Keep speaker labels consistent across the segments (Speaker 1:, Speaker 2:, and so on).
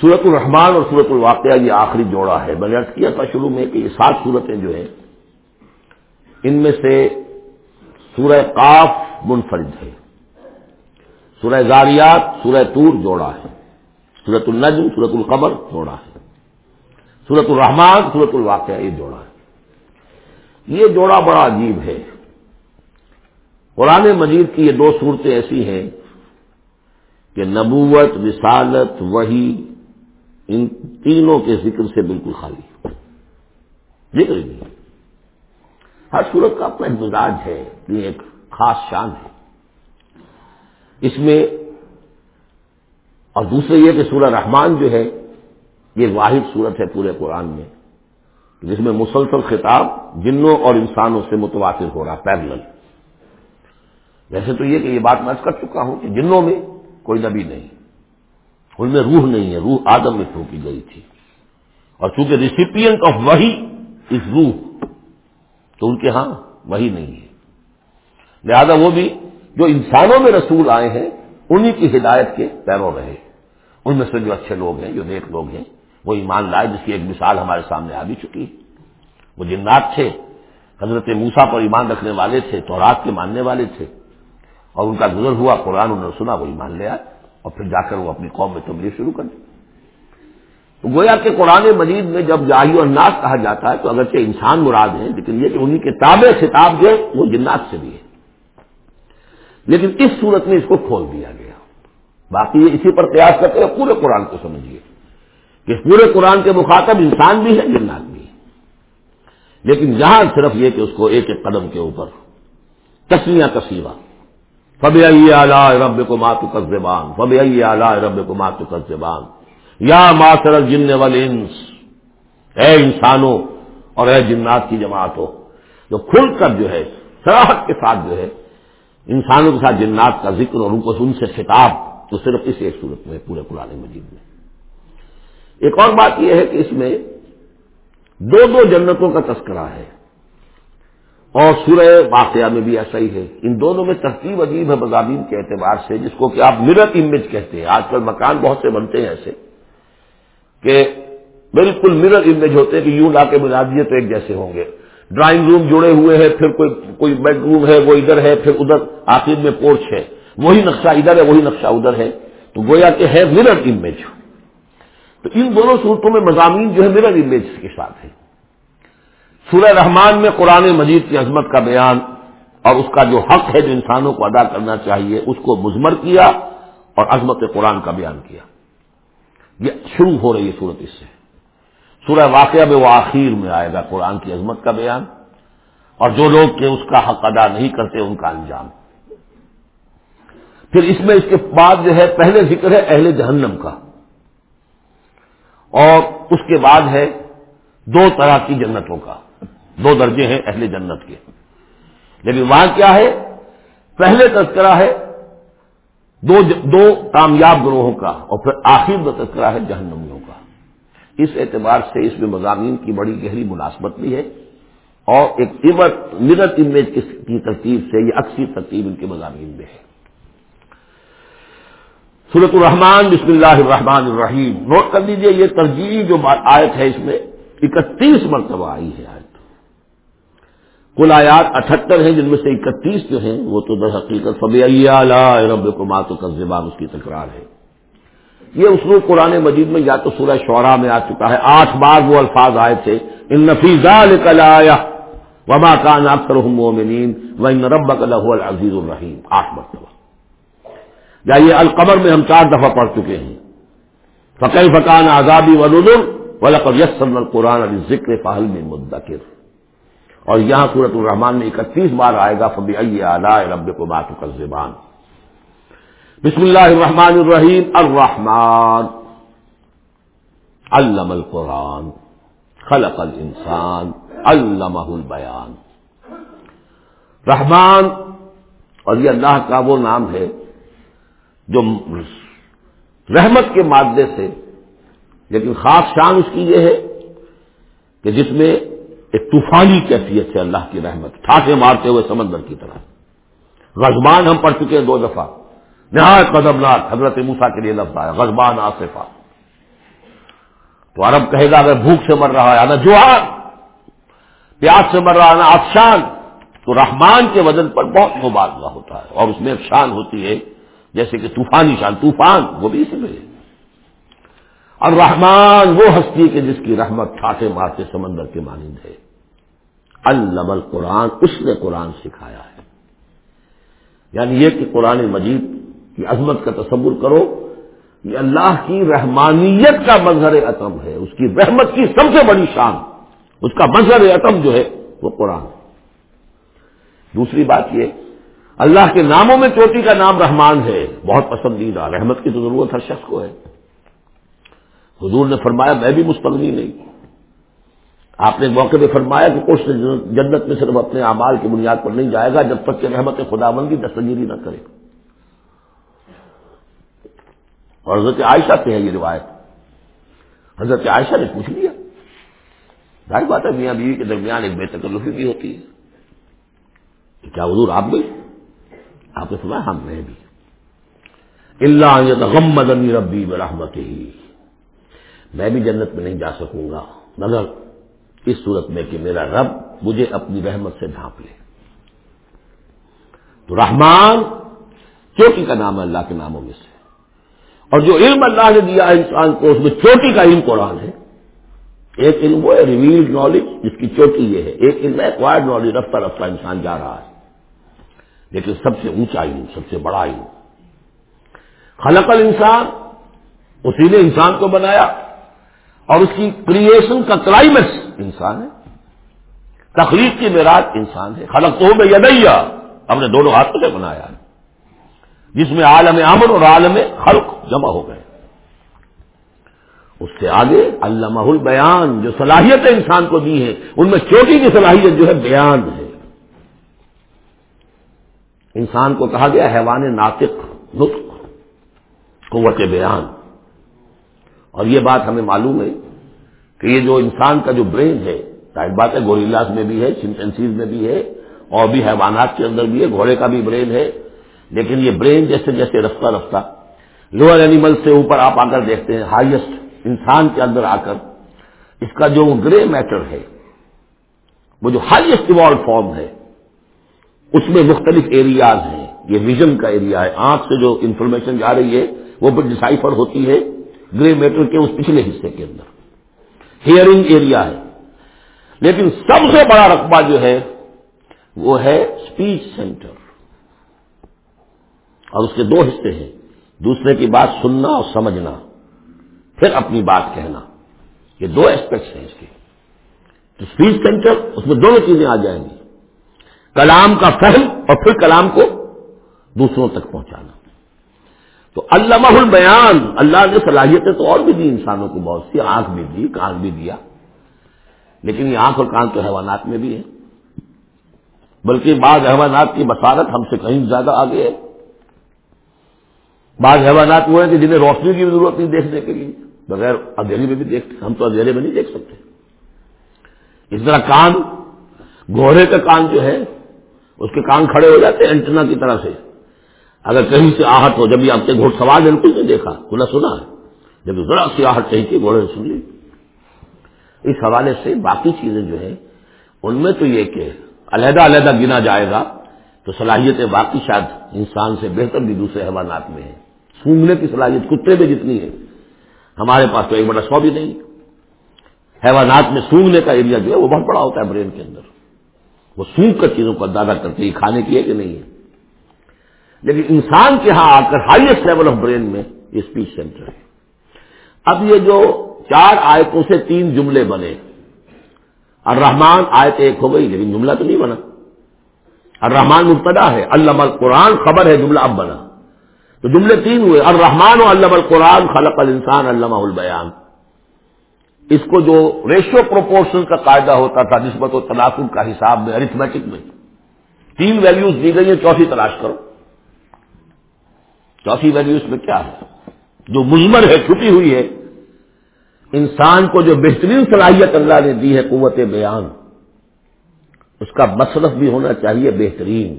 Speaker 1: سورت الرحمان اور سورت الواقعہ یہ آخری جوڑا ہے میں نے ارد کیا تھا شروع میں کہ یہ سات صورتیں جو ہیں، ان میں سے سورہ قاف منفرد ہے۔ سورہ زاریات، سورہ تور جوڑا ہے۔ سورت النجم، سورت القبر جوڑا ہے۔ سورت الرحمان سورت الواقعہ یہ جوڑا ہے۔ یہ جوڑا بڑا عجیب ہے۔ قرآن مجید کی یہ دو صورتیں ایسی ہیں کہ نبوت، رسالت وہی ان تینوں کے ذکر سے بالکل خالی ذکر ہی نہیں ہر صورت کا اپنا مزاج ہے، یہ ایک خاص شان ہے۔ اس میں اور دوسرے یہ کہ سورہ رحمان جو ہے، یہ واحد صورت ہے پورے قرآن میں، جس میں مسلسل خطاب جنوں اور انسانوں سے متواتر ہو رہا پیرل ویسے تو یہ کہ یہ بات میں کر چکا ہوں کہ جنوں میں کوئی نبی نہیں۔ ان میں روح نہیں ہے، روح آدم میں پھونکی گئی تھی۔ اور چونکہ ریسیپینٹ آف وہی از روح، تو ان کے ہاں وہی نہیں ہے۔ لہذا وہ بھی جو انسانوں میں رسول آئے ہیں، انہی کی ہدایت کے پیرو رہے۔ ان میں سے جو اچھے لوگ ہیں، جو نیک لوگ ہیں، وہ ایمان لائے، جس کی ایک مثال ہمارے سامنے آ بھی چکی۔ وہ جنات تھے، حضرت موسا پر ایمان رکھنے والے تھے تو رات کے ماننے والے تھے۔ اور ان کا گزر ہوا، قرآن انہوں نے سنا، وہ ایمان لے آئے۔ اور پھر جا کر وہ اپنی قوم میں تبلیغ شروع کر دی تو گویا کہ قرآن مجید میں جب جاہی اور ناس کہا جاتا ہے تو اگرچہ انسان مراد ہیں، لیکن یہ کہ انہیں کے تابع خطاب جو ہے وہ جنات سے بھی ہے لیکن اس صورت میں اس کو کھول دیا گیا۔ باقی یہ اسی پر قیاس کرتے ہیں، پورے قرآن کو سمجھیے۔ کہ پورے قرآن کے مخاطب انسان بھی ہے جنات بھی ہے لیکن یہاں صرف یہ کہ اس کو ایک ایک قدم کے اوپر تسمیاں تصویرہ فب اعلی رب کو ماتو کر زبان فب رب کو ماتو کر یا ماسر جن والانس، اے انسانوں اور اے جنات کی جماعت ہو جو کھل کر جو ہے سراہٹ کے ساتھ جو ہے، انسانوں کے ساتھ جنات کا ذکر اور ان کو ان سے خطاب، تو صرف اس ایک صورت میں، پورے پرانے مجید میں۔ ایک اور بات یہ ہے کہ اس میں دو دو جنتوں کا تذکرہ ہے۔ اور سورہ واقعہ میں بھی ایسا ہی ہے۔ ان دونوں میں ترتیب عجیب ہے مضامین کے اعتبار سے، جس کو کہ آپ مرت امیج کہتے ہیں۔ آج کل مکان بہت سے بنتے ہیں ایسے کہ بالکل مرر امیج ہوتے ہیں کہ یوں لا کے ملا دیے تو ایک جیسے ہوں گے۔ ڈرائنگ روم جڑے ہوئے ہیں، پھر کوئی کوئی بیڈ روم ہے، وہ ادھر ہے، پھر ادھر۔ آخر میں پورچ ہے۔ وہی نقشہ ادھر ہے، وہی نقشہ ادھر ہے۔ تو گویا کہ ہے مرر امیج تو ان دونوں صورتوں میں مضامین جو ہے مرر امیج کے ساتھ ہے سورہ رحمان میں قرآن مجید کی عظمت کا بیان اور اس کا جو حق ہے جو انسانوں کو ادا کرنا چاہیے، اس کو مزمر کیا اور عظمت قرآن کا بیان کیا۔ یہ شروع ہو رہی ہے صورت اس سے۔ سورہ واقعہ میں وہ آخر میں آئے گا قرآن کی عظمت کا بیان اور جو لوگ کہ اس کا حق ادا نہیں کرتے ان کا انجام۔ پھر اس میں اس کے بعد جو ہے پہلے ذکر ہے اہل جہنم کا۔ اور اس کے بعد ہے دو طرح کی جنتوں کا۔ دو درجے ہیں اہل جنت کے۔ لیکن وہاں کیا ہے، پہلے تذکرہ ہے، دو دو کامیاب گروہوں کا، اور پھر آخر میں تذکرہ ہے، جہنمیوں کا۔ اس اعتبار سے اس میں مضامین کی بڑی گہری مناسبت بھی ہے، اور ایک مرت امیج کی ترتیب سے، یہ اکثر ترتیب ان کے مضامین میں ہے۔ سورت الرحمان بسم اللہ الرحمن الرحیم۔ نوٹ کر لیجیے، یہ ترجیح جو آیت ہے اس میں، اکتیس مرتبہ آئی ہے آیت۔ کل آیات اٹھہتر ہیں جن میں سے اکتیس جو ہیں وہ تو در حقیقت فب رب کو مات و زبان اس کی تکرار ہے۔ یہ اسلوب قرآن مجید میں یا تو سورہ شعرا میں آ چکا ہے۔ آٹھ بار وہ الفاظ آئے تھے۔ ان نفیزہ وما کان اکثر مومنین و ان رب العزیز الرحیم آٹھ مرتبہ۔ یا یہ القبر میں ہم چار دفعہ پڑھ چکے ہیں۔ فقی فقان آزادی ولودر ولقب یسن القرآن علی ذکر فہل میں مدکر اور یہاں صورت الرحمان میں اکتیس بار آئے گا فبی اعلی رب کو بات زبان بسم اللہ الرحمن الرحیم۔ الرحمن۔ علم القرآن۔ خلق الانسان علمہ البیان رحمان، اور یہ اللہ کا وہ نام ہے جو رحمت کے مادے سے، لیکن خاص شان اس کی یہ ہے کہ جس میں ایک طوفانی کیفیت سے اللہ کی رحمت ٹھاٹے مارتے ہوئے سمندر کی طرح۔ غزبان ہم پڑھ چکے ہیں دو دفعہ۔ نہایت قدم ناک حضرت موسا کے لیے لفظ آیا غزبان آصفا تو عرب کہے گا، اگر بھوک سے مر رہا ہے نا جوہار پیاس سے مر رہا ہے نا افشان۔ تو رحمان کے وزن پر بہت مبادلہ ہوتا ہے اور اس میں ایک شان ہوتی ہے، جیسے کہ طوفانی شان، طوفان، وہ بھی اسی میں اور رحمان وہ ہستی کہ جس کی رحمت ٹھاٹے مارتے سمندر کے مانند ہے۔ النمل قرآن اس نے قرآن سکھایا ہے۔ یعنی یہ کہ قرآن مجید کی عظمت کا تصور کرو، یہ اللہ کی رحمانیت کا مظہر عتم ہے۔ اس کی رحمت کی سب سے بڑی شان، اس کا مظہر عتم جو ہے وہ قرآن۔ دوسری بات یہ، اللہ کے ناموں میں چوٹی کا نام رحمان ہے۔ بہت پسندیدہ، رحمت کی تو ضرورت ہر شخص کو ہے۔ حضور نے فرمایا، میں بھی مستغنی نہیں آپ نے موقع پہ فرمایا کہ کچھ جنت میں صرف اپنے اعمال کی بنیاد پر نہیں جائے گا، جب تک کہ رحمت خدا بندی دستگیری نہ کرے۔ اور حضرت عائشہ سے ہے یہ روایت۔ حضرت عائشہ نے پوچھ لیا۔ ظاہر بات ہے، میاں بیوی کے درمیان ایک بے تکلفی بھی ہوتی ہے۔ کیا حضور آپ بھی آپ نے سنا ہم ہاں، میں بھی۔ اللہ غم مدنی ربی برحمت ہی میں بھی جنت میں نہیں جا سکوں گا، مگر اس صورت میں کہ میرا رب مجھے اپنی رحمت سے ڈھانپ لے۔ تو رحمان چوٹی کا نام ہے اللہ کے ناموں میں سے۔ اور جو علم اللہ نے دیا انسان کو، اس میں چوٹی کا علم قرآن ہے۔ ایک علم وہ ہے ریویلڈ نالج جس کی چوٹی یہ ہے۔ ایک علم ایکوائرڈ نالج رفتہ رفتہ انسان جا رہا ہے۔ لیکن سب سے اونچا علم، سب سے بڑا علم۔ خلق انسان اسی نے انسان کو بنایا۔ اور اس کی کریشن کا کلائمیکس انسان ہے۔ تخلیق کی میراج انسان ہے۔ خلق تو میں یدیا ہم نے دونوں ہاتھوں سے بنایا ہے۔ جس میں عالم امن اور عالم خلق جمع ہو گئے۔ اس سے آگے علامہ البیان جو صلاحیتیں انسان کو دی ہیں، ان میں چھوٹی کی صلاحیت جو ہے بیان ہے۔ انسان کو کہا گیا حیوان ناطق، نطق، قوت بیان۔ اور یہ بات ہمیں معلوم ہے کہ یہ جو انسان کا جو برین ہے، ظاہر بات ہے گوریلاس میں بھی ہے چمپنسیز میں بھی ہے، اور بھی حیوانات کے اندر بھی ہے، گھوڑے کا بھی برین ہے، لیکن یہ برین جیسے جیسے رفتہ رفتہ لوئر اینیمل سے اوپر آپ آ کر دیکھتے ہیں ہائیسٹ انسان کے اندر آ کر اس کا جو گرے میٹر ہے، وہ جو ہائیسٹ ایوالو فارم ہے، اس میں مختلف ایریاز ہیں، یہ ویژن کا ایریا ہے، آنکھ سے جو انفارمیشن جا رہی ہے، وہ بھی ڈسائفر ہوتی ہے گرے میٹر کے اس پچھلے حصے کے اندر۔ ہیئرنگ ایریا ہے۔ لیکن سب سے بڑا رقبہ جو ہے، وہ ہے اسپیچ سینٹر اور اس کے دو حصے ہیں۔ دوسرے کی بات سننا اور سمجھنا۔ پھر اپنی بات کہنا۔ یہ دو ایسپیکٹس ہیں اس کے۔ تو اسپیچ سینٹر اس میں دونوں چیزیں آ جائیں گی۔ کلام کا فہم اور پھر کلام کو دوسروں تک پہنچانا۔ تو علامہ البیان، اللہ نے صلاحیتیں تو اور بھی دی انسانوں کو بہت سی، آنکھ بھی دی، کان بھی دیا۔ لیکن یہ آنکھ اور کان تو حیوانات میں بھی ہے بلکہ بعض حیوانات کی بسارت ہم سے کہیں زیادہ آگے ہے۔ بعض حیوانات وہ ہیں کہ جنہیں روشنی کی ضرورت نہیں دیکھنے کے لیے، بغیر اندھیرے میں بھی دیکھتے، ہم تو اندھیرے میں نہیں دیکھ سکتے۔ اس طرح کان، گھوڑے کا کان جو ہے، اس کے کان کھڑے ہو جاتے ہیں اینٹنا کی طرح سے۔ اگر کہیں سے آہٹ ہو، جب یہ آپ کے گھوڑ سوار سوال بالکل نہیں دیکھا کھلا سنا ہے۔ جب ذرا سی آہٹ کہیں کی گھوڑے نے سن لی۔ اس حوالے سے باقی چیزیں جو ہیں، ان میں تو یہ کہ علیحدہ علیحدہ گنا جائے گا، تو صلاحیتیں باقی شاید انسان سے بہتر بھی دوسرے حیوانات میں ہیں۔ سونگنے کی صلاحیت کتے میں جتنی ہے، ہمارے پاس تو ایک بڑا سو بھی نہیں۔ حیوانات میں سونگنے کا ایریا جو ہے، وہ بہت بڑا ہوتا ہے برین کے اندر۔ وہ سونگ کر چیزوں کو اندازہ کرتے ہیں کھانے کی ہے کہ نہیں ہے۔ لیکن انسان کے ہاں آ کر ہائیسٹ لیول آف برین میں یہ اسپیچ سینٹر ہے۔ اب یہ جو چار آیتوں سے تین جملے بنے اور آیت ایک ہو گئی، لیکن جملہ تو نہیں بنا۔ اور رحمان مبتدا ہے اللہ قرآن خبر ہے، جملہ اب بنا۔ تو جملے تین ہوئے اور رحمان و اللہ القرآن خلق الانسان علامہ البیان۔ اس کو جو ریشو پروپورشن کا قاعدہ ہوتا تھا، نسبت و تناسب کا حساب میں ارتھمیٹک میں، تین ویلیوز دی گئی ہیں، چوتھی تلاش کرو۔ چوتھی ویلیو اس میں کیا ہے؟ جو مزمر ہے چھٹی ہوئی ہے۔ انسان کو جو بہترین صلاحیت اللہ نے دی ہے، قوت بیان۔ اس کا مصرف بھی ہونا چاہیے بہترین۔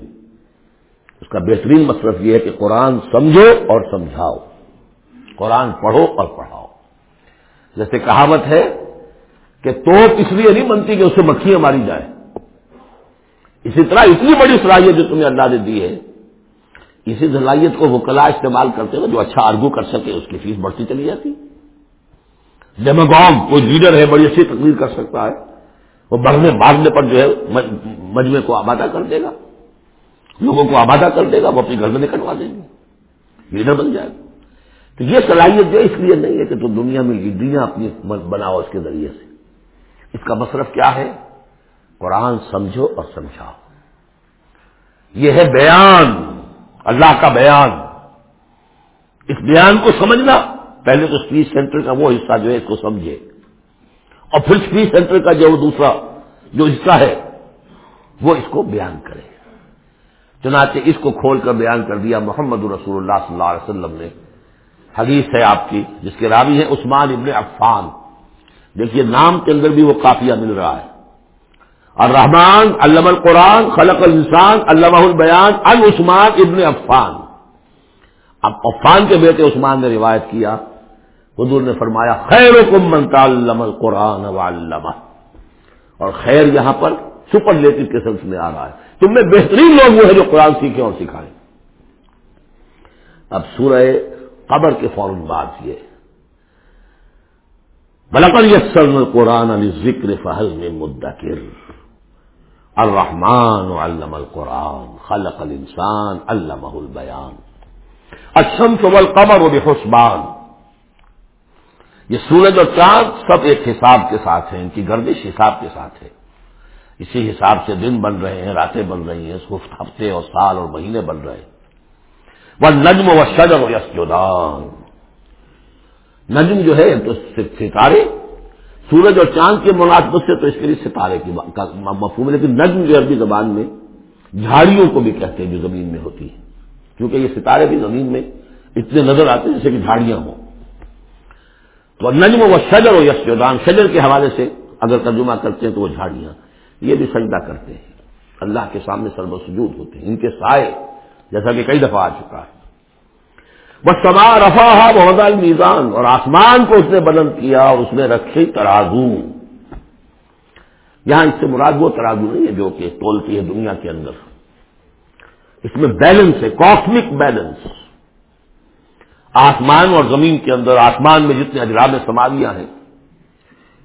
Speaker 1: اس کا بہترین مصرف یہ ہے کہ قرآن سمجھو اور سمجھاؤ۔ قرآن پڑھو اور پڑھاؤ۔ جیسے کہاوت ہے کہ توپ اس لیے نہیں بنتی کہ اس سے مکھیاں ماری جائے اسی طرح اتنی بڑی صلاحیت جو تمہیں اللہ نے دی ہے اسی صلاحیت کو وہ کلا استعمال کرتے ہوئے جو اچھا آرگو کر سکے، اس کی فیس بڑھتی چلی جاتی۔ ڈیموگام کوئی لیڈر ہے، بڑی اچھی تقریر کر سکتا ہے۔ وہ بڑھنے بھاگنے پر جو ہے مجمے کو آبادہ کر دے گا۔ لوگوں کو آبادہ کر دے گا، وہ اپنی گھر میں نکلوا دیں گے۔ لیڈر بن جائے۔ گا تو یہ صلاحیت جو اس لیے نہیں ہے کہ تو دنیا میں لیڈریاں اپنی بناؤ اس کے ذریعے سے۔ اس کا مصرف کیا ہے؟ قرآن سمجھو اور سمجھاؤ۔ یہ ہے بیان۔ اللہ کا بیان۔ اس بیان کو سمجھنا، پہلے تو اسپیچ سینٹر کا وہ حصہ جو ہے اس کو سمجھے۔ اور پھر اسپیچ سینٹر کا جو دوسرا جو حصہ ہے، وہ اس کو بیان کرے۔ چنانچہ اس کو کھول کر بیان کر دیا محمد رسول اللہ صلی اللہ علیہ وسلم نے۔ حدیث ہے آپ کی، جس کے راوی ہے عثمان ابن عفان۔ دیکھیے نام کے اندر بھی وہ کافیہ مل رہا ہے۔ اور رحمان علم القرآن، خلق الانسان علامہ البیان العثمان ابن عفان. اب عفان کے بیٹے عثمان نے روایت کیا، حضور نے فرمایا خیر کم منتا القرآن علامہ اور خیر یہاں پر سپر لیٹو کے سلسلے میں آ رہا ہے۔ تم میں بہترین لوگ وہ ہیں جو قرآن سیکھیں اور سکھائیں۔ اب سورہ قبر کے فوراً بعد یہ۔ بلکل یسن قرآن علی ذکر فہل میں مدکر الرحمان علم القرآن، خلق الانسان علمہ البیان الشمس والقمر بحسبان. یہ سورج اور چاند سب ایک حساب کے ساتھ ہیں، ان کی گردش حساب کے ساتھ ہے۔ اسی حساب سے دن بن رہے ہیں، راتیں بن رہی ہیں ہفتے اور سال اور مہینے بن رہے ہیں۔ وہ نجم و شجر و یسجدان۔ نجم جو ہے، تو ستارے سورج اور چاند کے مناسبت سے تو اس کے لیے ستارے کی مفہوم ہے، لیکن نجم جو عربی زبان میں، جھاڑیوں کو بھی کہتے ہیں جو زمین میں ہوتی ہے کیونکہ یہ ستارے بھی زمین میں اتنے نظر آتے ہیں جیسے کہ جھاڑیاں ہوں۔ تو نجم و شجر و یسجدان، شجر کے حوالے سے اگر ترجمہ کرتے ہیں تو وہ جھاڑیاں، یہ بھی سجدہ کرتے ہیں۔ اللہ کے سامنے سرب سجود ہوتے ہیں، ان کے سائے، جیسا کہ کئی دفعہ آ چکا ہے۔ بس سما رفا بہت میزان اور آسمان کو اس نے بلند کیا، اور اس نے رکھے ترازو۔ یہاں اس سے مراد وہ ترازو نہیں ہے جو کہ تولتی ہے دنیا کے اندر۔ اس میں بیلنس ہے کاسمک بیلنس آسمان اور زمین کے اندر، آسمان میں جتنے اجرام سماویاں ہیں،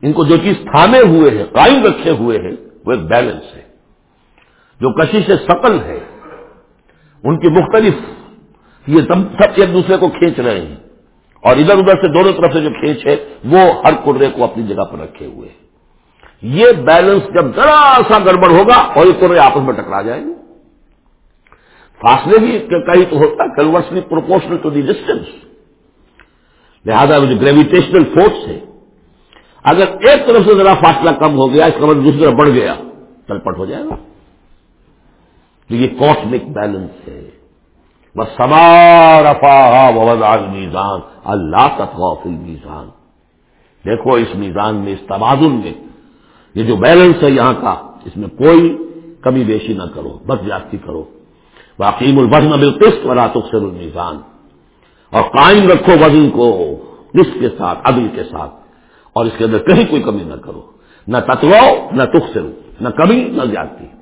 Speaker 1: ان کو جو چیز تھامے ہوئے ہیں، قائم رکھے ہوئے ہیں، وہ ایک بیلنس ہے۔ جو کشش سقل ہے، ان کی مختلف یہ سب ایک دوسرے کو کھینچ رہے ہیں۔ اور ادھر ادھر سے دونوں طرف سے جو کھینچ ہے، وہ ہر کرے کو اپنی جگہ پر رکھے ہوئے یہ بیلنس جب ذرا سا گڑبڑ ہوگا اور یہ کرے آپس میں ٹکرا جائیں گے۔ فاصلے بھی کہیں تو ہوتا ہے conversely proportional to the distance لہٰذا جو گریویٹیشنل فورس ہے، اگر ایک طرف سے ذرا فاصلہ کم ہو گیا، اس کا مطلب دوسری طرف بڑھ گیا، تلپٹ ہو جائے گا۔ تو یہ کاسمک بیلنس ہے۔ بس سما رفا میزان اللہ تفاف میزان دیکھو اس میزان میں، اس توازن میں، یہ جو بیلنس ہے یہاں کا، اس میں کوئی کمی بیشی نہ کرو، بد زیادتی کرو۔ واقعیم الوزن بالقسط ولا تخسر المیزان اور قائم رکھو وزن کو نصف کے ساتھ، عدل کے ساتھ۔ اور اس کے اندر کہیں کوئی کمی نہ کرو۔ نہ تتواؤ نہ تخسرو، نہ کمی، نہ زیادتی۔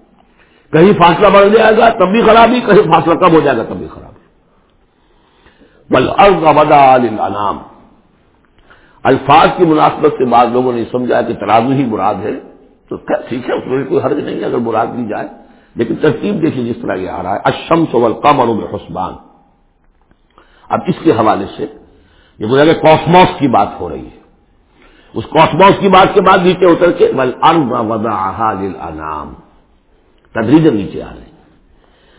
Speaker 1: کہیں فاصلہ بڑھ جائے گا تب بھی خرابی کہیں فاصلہ کم ہو جائے گا تب بھی خرابی بل ابدا الانام الفاظ کی مناسبت سے بعض لوگوں نے سمجھا کہ ترازو ہی مراد ہے۔ تو ٹھیک ہے، اس میں کوئی حرج نہیں ہے، اگر مراد دی جائے۔ لیکن ترتیب دیکھیے جس طرح یہ آ رہا ہے۔ اشم سول کم حسبان اب اس کے حوالے سے یہ بولا کہ کاسموس کی بات ہو رہی ہے۔ اس کاسموس کی بات کے بعد نیچے اتر کے بل ودا انام تدریج نیچے آ رہے ہیں۔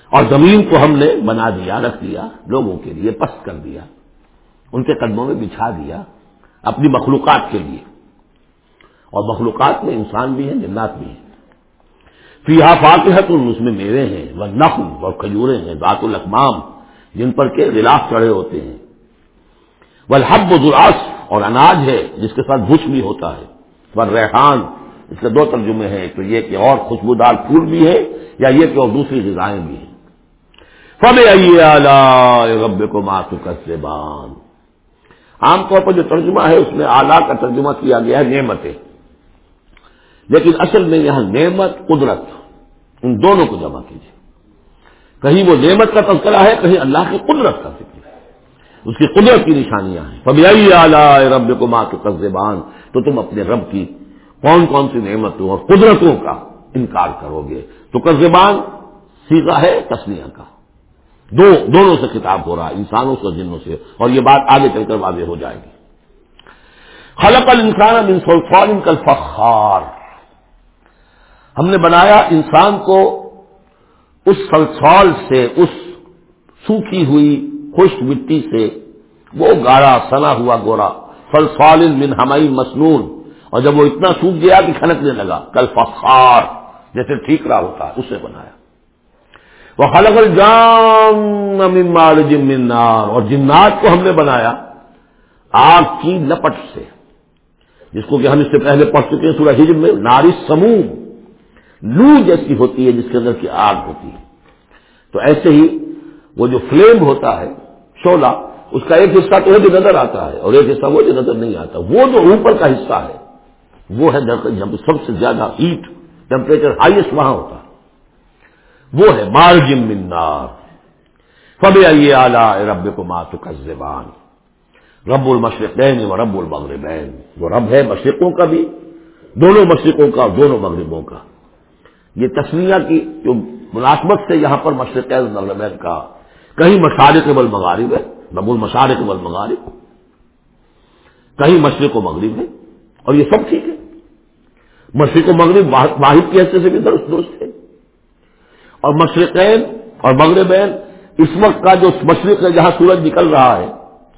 Speaker 1: اور زمین کو ہم نے بنا دیا، رکھ دیا، لوگوں کے لیے پست کر دیا، ان کے قدموں میں بچھا دیا اپنی مخلوقات کے لیے۔ اور مخلوقات میں انسان بھی ہیں، جنات بھی ہیں۔ فیحا فاطحت اس میں میوے ہیں، وہ نقل اور کھجورے ہیں دات القمام جن پر کے غلاف چڑھے ہوتے ہیں۔ وہ حب و اور اناج ہے، جس کے ساتھ بھوش بھی ہوتا ہے۔ پر ریحان اس کے دو ترجمے ہیں تو یہ کہ اور خوشبودار پھول بھی ہے، یا یہ کہ اور دوسری غذائیں بھی ہیں۔ فب رب کو ماسو کا عام طور پر جو ترجمہ ہے، اس میں آلہ کا ترجمہ کیا گیا ہے، نعمتیں۔ لیکن اصل میں یہاں نعمت، قدرت، ان دونوں کو جمع کیجیے کہیں وہ نعمت کا تذکرہ ہے، کہیں اللہ کی قدرت کا ذکر ہے۔ اس کی قدرت کی نشانیاں ہیں۔ پبیائی آلہ رب کو ماں کے تو تم اپنے رب کی کون کون سی نعمتوں اور قدرتوں کا انکار کرو گے؟ تو قزبان سیکھا ہے تسلیہ کا۔ دو، دونوں سے خطاب ہو رہا ہے، انسانوں سے جنوں سے۔ اور یہ بات آگے چل کر واضح ہو جائے گی۔ خلق الانسان من صلصال کل ہم نے بنایا انسان کو اس سلسال سے، اس سوکھی ہوئی خشک مٹی سے، وہ گاڑا، سنا ہوا گورا، فلسال من ہمائی مسنون۔ اور جب وہ اتنا سوکھ گیا کہ کھنکنے لگا، کل فخار، جیسے ٹھیک رہا ہوتا ہے اسے بنایا۔ وہ خلق الجان منار اور جنات کو ہم نے بنایا آگ کی لپٹ سے، جس کو کہ ہم اس سے پہلے پڑھ چکے ہیں سورہ ہجم میں، ناری سموم، لو جیسی ہوتی ہے جس کے اندر کی آگ ہوتی ہے۔ تو ایسے ہی وہ جو فلیم ہوتا ہے شولا اس کا ایک حصہ تو جو نظر آتا ہے اور ایک حصہ وہ جو نظر نہیں آتا۔ وہ جو اوپر کا حصہ ہے وہ ہے جب سب سے زیادہ ہیٹ ٹیمپریچر ہائیسٹ وہاں ہوتا ہے۔ وہ ہے مارجم منار فب آئیے اعلی رب کو ماتو کا زبان رب المشرقین و رب المغربین۔ وہ رب ہے مشرقوں کا بھی، دونوں مشرقوں کا اور دونوں مغربوں کا۔ یہ تصویر کی جو مناسبت سے یہاں پر مشرق مغرب کا کہیں مشارق بل مغارب ہے، رب المشارق بل مغارب کہیں مشرق و مغرب ہے۔ اور یہ سب ٹھیک ہے۔ مشرق و مغرب واحد کی حیثیت سے بھی درست درست ہے۔ اور مشرقین اور مغربین، اس وقت کا جو مشرق ہے جہاں سورج نکل رہا ہے،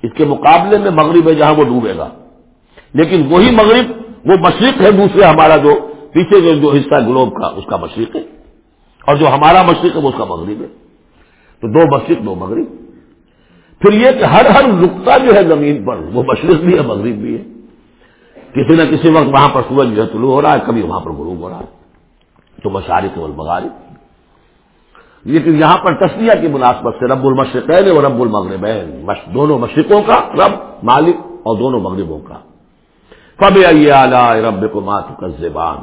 Speaker 1: اس کے مقابلے میں مغرب ہے جہاں وہ ڈوبے گا۔ لیکن وہی مغرب، وہ مشرق ہے دوسرے ہمارا جو پیچھے جو جو حصہ گلوب کا، اس کا مشرق ہے۔ اور جو ہمارا مشرق ہے، وہ اس کا مغرب ہے۔ تو دو مشرق، دو مغرب۔ پھر یہ کہ ہر ہر نقطہ جو ہے زمین پر، وہ مشرق بھی ہے، مغرب بھی ہے۔ کسی نہ کسی وقت وہاں پر سورج جو ہے طلوع ہو رہا ہے، کبھی وہاں پر غروب ہو رہا ہے۔ تو مشارق والمغارب۔ لیکن یہاں پر تصویہ کی مناسبت سے رب المشرقین اور رب المغربین دونوں مشرقوں کا رب، مالک اور دونوں مغربوں کا۔ فب اعلی رب کو مات کا زبان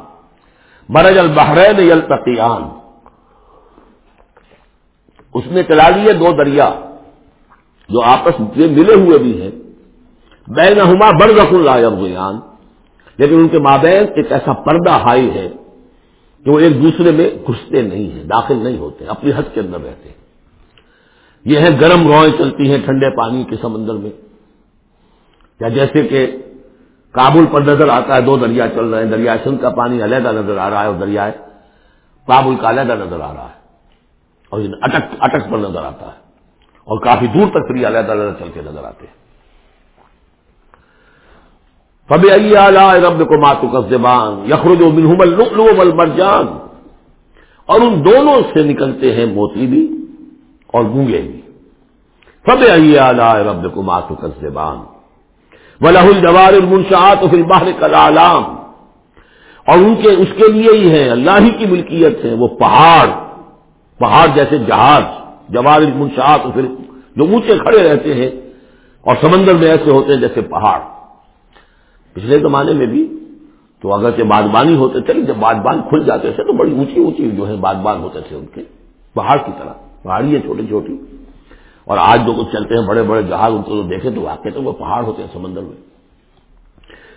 Speaker 1: مرج البحرین یلتقیان۔ اس نے چلا لیے دو دریا جو آپس میں ملے ہوئے بھی ہیں۔ بین ہما بڑھ رخ اللہ لیکن ان کے مابین ایک ایسا پردہ ہائی ہے کہ وہ ایک دوسرے میں گھستے نہیں ہیں، داخل نہیں ہوتے، اپنی حد کے اندر رہتے ہیں۔ یہ ہے گرم روئیں چلتی ہیں ٹھنڈے پانی کے سمندر میں۔ یا جیسے کہ کابل پر نظر آتا ہے، دو دریا چل رہے ہیں، دریا سندھ کا پانی علیحدہ نظر آ رہا ہے اور دریائے کابل کا علیحدہ نظر آ رہا ہے۔ اور اٹک اٹک پر نظر آتا ہے۔ اور کافی دور تک پھر علیحدہ علیحدہ چل کے نظر آتے ہیں۔ فب اعلی رب کو ماتو کا زبان یخرج و منہ مرجان اور ان دونوں سے نکلتے ہیں موتی بھی اور گونگے بھی۔ فب اعلی رب کو ماتو کا زبان و لہ الجوار المنشات و پھر باہر کلام اور ان کے اس کے لیے ہی ہے اللہ ہی کی ملکیت ہے وہ پہاڑ پہاڑ جیسے جہاز، جوار المنشات و پھر جو اونچے کھڑے رہتے ہیں اور سمندر میں ایسے ہوتے ہیں جیسے پہاڑ۔ پچھلے زمانے میں بھی تو اگرچہ بادبانی ہوتے تھے جب بادبان کھل جاتے تھے تو بڑی اونچی اونچی جو ہے بادبان ہوتے تھے ان کے پہاڑ کی طرح، پہاڑی ہے چھوٹی چھوٹی۔ اور آج جو کچھ چلتے ہیں، بڑے بڑے جہاز ان کو دیکھے تو واقع تو وہ پہاڑ ہوتے ہیں سمندر میں۔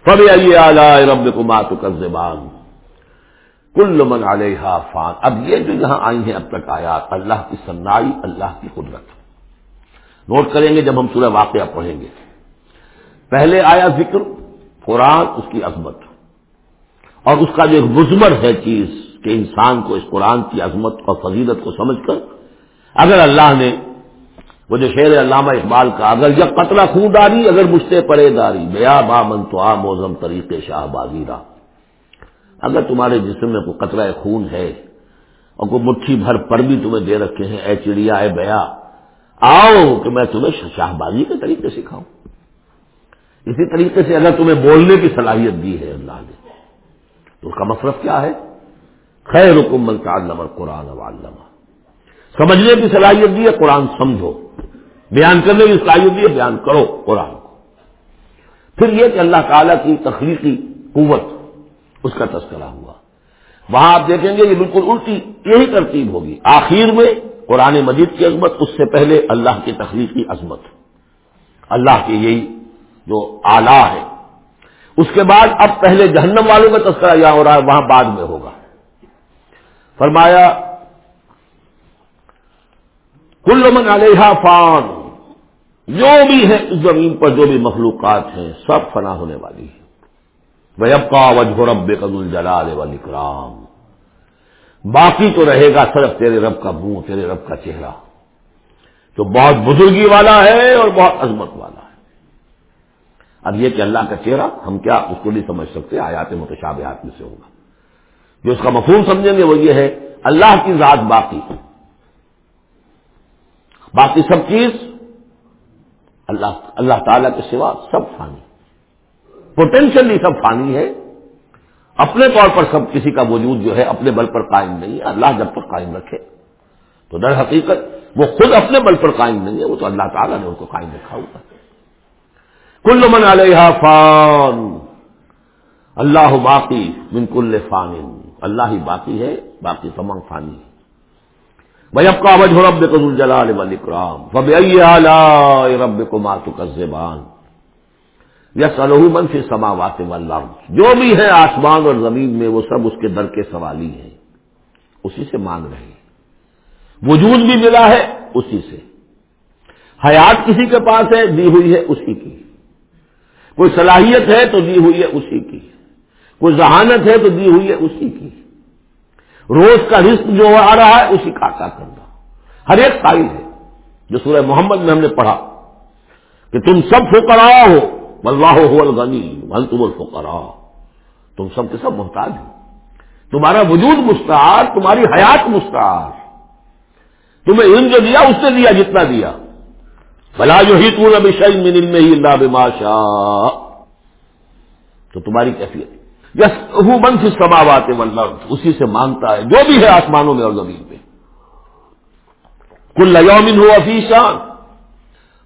Speaker 1: کبھی آئیے اعلی رب کو زبان کل من علیہ فان۔ اب یہ جو یہاں آئی ہیں اب تک آیا اللہ کی سنائی، اللہ کی قدرت۔ نوٹ کریں گے جب ہم سورہ واقعہ پڑھیں گے۔ پہلے آیا ذکر۔ قرآن اس کی عظمت۔ اور اس کا جو ایک مزمر ہے چیز کہ انسان کو اس قرآن کی عظمت اور فضیلت کو سمجھ کر اگر اللہ نے وہ جو شعر علامہ اقبال کا، اگر جب قطرہ خون ڈاری اگر مجھتے پڑے داری، بیا با من تو آ موزم طریقے شاہ بازیرا اگر تمہارے جسم میں کوئی قطرہ خون ہے اور کوئی مٹھی بھر پر بھی تمہیں دے رکھے ہیں، اے چڑیا، اے بیا، آؤ کہ میں تمہیں شاہ بازی کے طریقے سکھاؤں۔ اسی طریقے سے اگر تمہیں بولنے کی صلاحیت دی ہے اللہ نے، تو اس کا مصرف کیا ہے؟ خیر حکم علم قرآن علامہ سمجھنے کی صلاحیت دی ہے، قرآن سمجھو۔ بیان کرنے کی صلاحیت دی ہے، بیان کرو قرآن کو۔ پھر یہ کہ اللہ تعالیٰ کی تخلیقی قوت، اس کا تذکرہ ہوا۔ وہاں آپ دیکھیں گے یہ بالکل الٹی، یہی ترتیب ہوگی۔ آخر میں قرآن مجید کی عظمت، اس سے پہلے اللہ کی تخلیقی عظمت۔ اللہ کے یہی جو آلہ ہے۔ اس کے بعد اب پہلے جہنم والوں کا تذکرہ یہاں ہو رہا ہے، وہاں بعد میں ہوگا۔ فرمایا، کل من علیہ فان جو بھی ہے اس زمین پر جو بھی مخلوقات ہیں، سب فنا ہونے والی ہے وہ اب کا وجہ رب قد الجلال والاکرام۔ باقی تو رہے گا صرف تیرے رب کا منہ، تیرے رب کا چہرہ۔ تو بہت بزرگی والا ہے اور بہت عظمت والا۔ اب یہ کہ اللہ کا چہرہ ہم کیا اس کو نہیں سمجھ سکتے، آیات متشابہات میں سے ہوگا۔ جو اس کا مفہوم سمجھیں گے وہ یہ ہے، اللہ کی ذات باقی۔ باقی سب چیز اللہ اللہ تعالی کے سوا سب فانی۔ پوٹینشلی سب فانی ہے۔ اپنے طور پر سب کسی کا وجود جو ہے اپنے بل پر قائم نہیں ہے، اللہ جب تک قائم رکھے۔ تو در حقیقت وہ خود اپنے بل پر قائم نہیں ہے، وہ تو اللہ تعالیٰ نے ان کو قائم رکھا ہوا کل من علیہ فان۔ اللہ باقی من کل فان۔ اللہ ہی باقی ہے، باقی تمام فانی ہے بھائی اب کا وجہ رب کو جلال ولیکرام فب رب کو ماتو کا زبان یس من سے سماوات جو بھی ہے آسمان اور زمین میں، وہ سب اس کے در کے سوالی ہیں۔ اسی سے مانگ رہے ہیں۔ وجود بھی ملا ہے اسی سے۔ حیات کسی کے پاس ہے، دی ہوئی ہے اسی کی۔ کوئی صلاحیت ہے تو دی ہوئی ہے اسی کی کوئی ذہانت ہے تو دی ہوئی ہے اسی کی روز کا رزق جو آ رہا ہے اسی کا عطا کرنا ہر ایک قائل ہے جو سورہ محمد میں ہم نے پڑھا کہ تم سب فکرا ہو اللہ ہو الغنی من تم تم سب کے سب محتاج ہو۔ تمہارا وجود مستعار، تمہاری حیات مستعار۔ تمہیں علم جو دیا، اس نے دیا، جتنا دیا۔ بلا جو ہی تم ابھی شعیل من علم ہی اللہ باشا تو تمہاری کیفیت یس من سے سماوات اسی سے مانگتا ہے جو بھی ہے آسمانوں میں اور زمین پہ کل یومن ہو افیشان